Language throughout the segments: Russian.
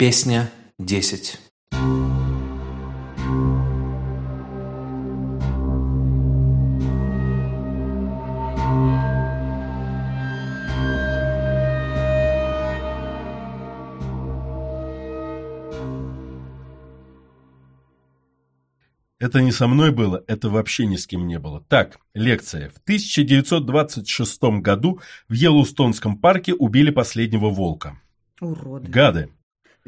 Песня 10 Это не со мной было, это вообще ни с кем не было. Так, лекция. В 1926 году в Йеллоустонском парке убили последнего волка. Уроды. Гады.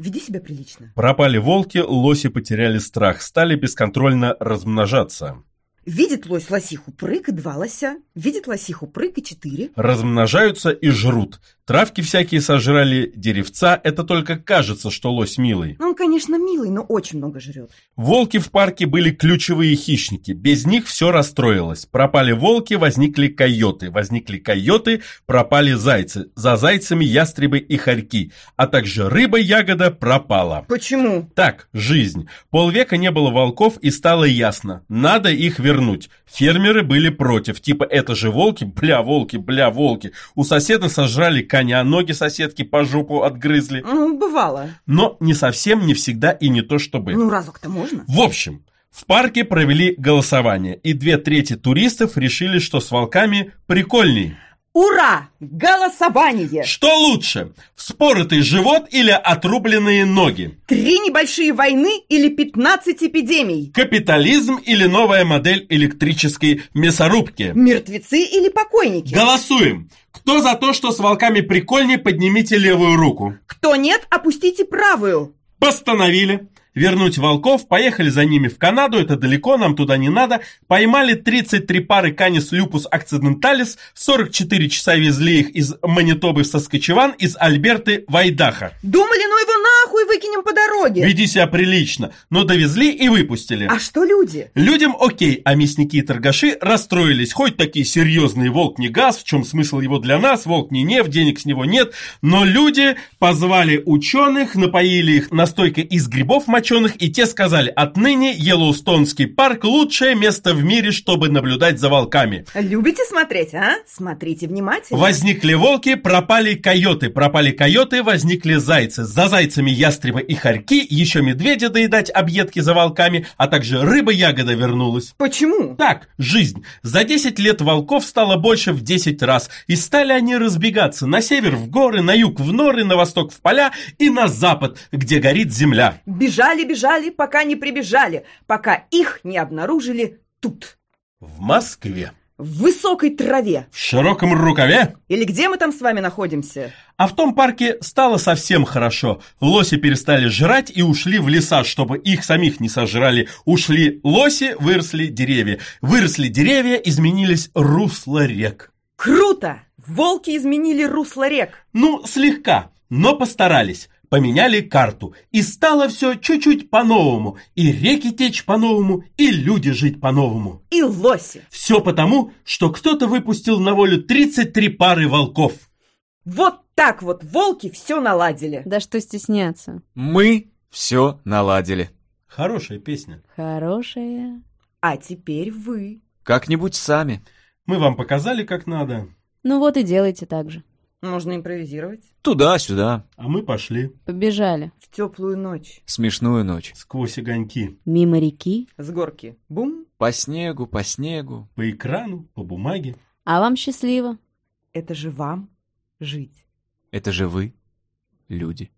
Веди себя прилично. Пропали волки, лоси потеряли страх, стали бесконтрольно размножаться. Видит лось лосиху прыг и два лося. Видит лосиху прыг и четыре. Размножаются и жрут. Травки всякие сожрали, деревца. Это только кажется, что лось милый. Ну, он, конечно, милый, но очень много жрет. Волки в парке были ключевые хищники. Без них все расстроилось. Пропали волки, возникли койоты. Возникли койоты, пропали зайцы. За зайцами ястребы и хорьки. А также рыба-ягода пропала. Почему? Так, жизнь. Полвека не было волков и стало ясно. Надо их вернуть. Фермеры были против. Типа, это же волки, бля, волки, бля, волки. У соседа сожрали коня, ноги соседки по жопу отгрызли. Ну, бывало. Но не совсем, не всегда и не то чтобы. Ну, разок-то можно. В общем, в парке провели голосование, и две трети туристов решили, что с волками прикольней. Ура! Голосование! Что лучше, вспоротый живот или отрубленные ноги? Три небольшие войны или 15 эпидемий? Капитализм или новая модель электрической мясорубки? Мертвецы или покойники? Голосуем! Кто за то, что с волками прикольнее, поднимите левую руку. Кто нет, опустите правую. Постановили. Вернуть волков, поехали за ними в Канаду, это далеко, нам туда не надо. Поймали 33 пары Canis lupus accidentalis, 44 часа везли их из Манитобы в Саскачеван, из Альберты в Айдаха. Думали, ну его нахуй выкинем по дороге. Веди себя прилично, но довезли и выпустили. А что люди? Людям окей, а мясники и торгаши расстроились. Хоть такие серьезные волк не газ, в чем смысл его для нас, волк не нефть, денег с него нет. Но люди позвали ученых, напоили их настойкой из грибов моченых, и те сказали, отныне Йеллоустонский парк лучшее место в мире, чтобы наблюдать за волками. Любите смотреть, а? Смотрите внимательно. Возникли волки, пропали койоты, пропали койоты, возникли зайцы. За зайцами ястребы и хорьки, еще медведя доедать объедки за волками, а также рыба-ягода вернулась. Почему? Так, жизнь. За 10 лет волков стало больше в 10 раз, и стали они разбегаться на север в горы, на юг в норы, на восток в поля и на запад, где горит земля. Бежали, бежали, пока не прибежали, пока их не обнаружили тут, В Москве, в высокой траве. в широком рукаве, Или где мы там с вами находимся? а в том парке стало совсем хорошо. Лоси перестали жрать и ушли в леса, чтобы их самих не сожрали. Ушли лоси, выросли деревья. Выросли деревья, изменились русла рек. Круто! Волки изменили русло рек. Ну, слегка, но постарались. Поменяли карту, и стало все чуть-чуть по-новому. И реки течь по-новому, и люди жить по-новому. И лоси. Все потому, что кто-то выпустил на волю 33 пары волков. Вот так вот волки все наладили. Да что стесняться. Мы все наладили. Хорошая песня. Хорошая. А теперь вы. Как-нибудь сами. Мы вам показали, как надо, Ну вот и делайте так же. Можно импровизировать. Туда-сюда. а мы пошли Побежали. В теплую ночь. Смешную ночь. сквозь огоньки. Мимо реки. С горки. Бум. По снегу, по снегу. По экрану, по бумаге. А вам счастливо. Это же вам жить. Это же вы, люди.